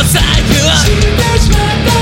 と最後を